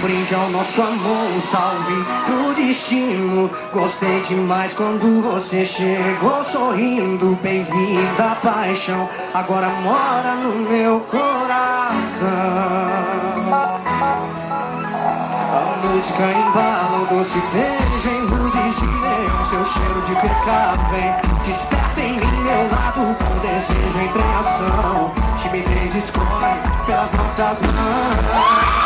brinde ao nosso amor, um salve pro destino. Gostei demais quando você chegou sorrindo. Bem-vinda, paixão, agora mora no meu coração. A música embala o doce beijo em luzes de neon Seu cheiro de pecado vem Desperta em mim meu lado O desejo entra em ação Timidez escorre pelas nossas mãos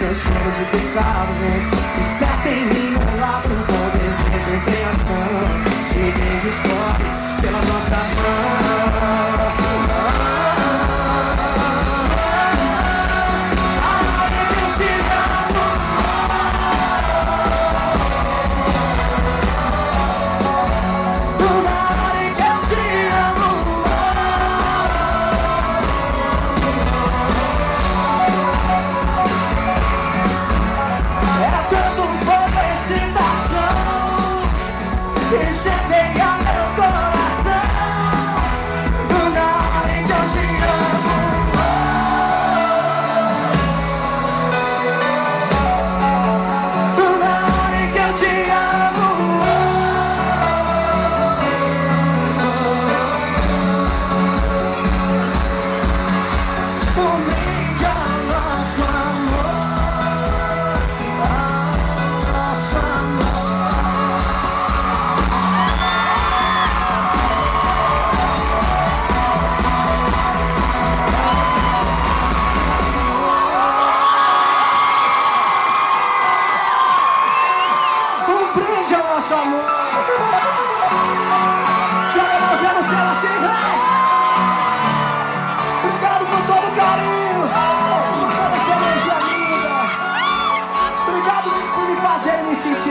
Seu cheiro de pecado vem Desperta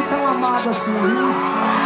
tão amadas no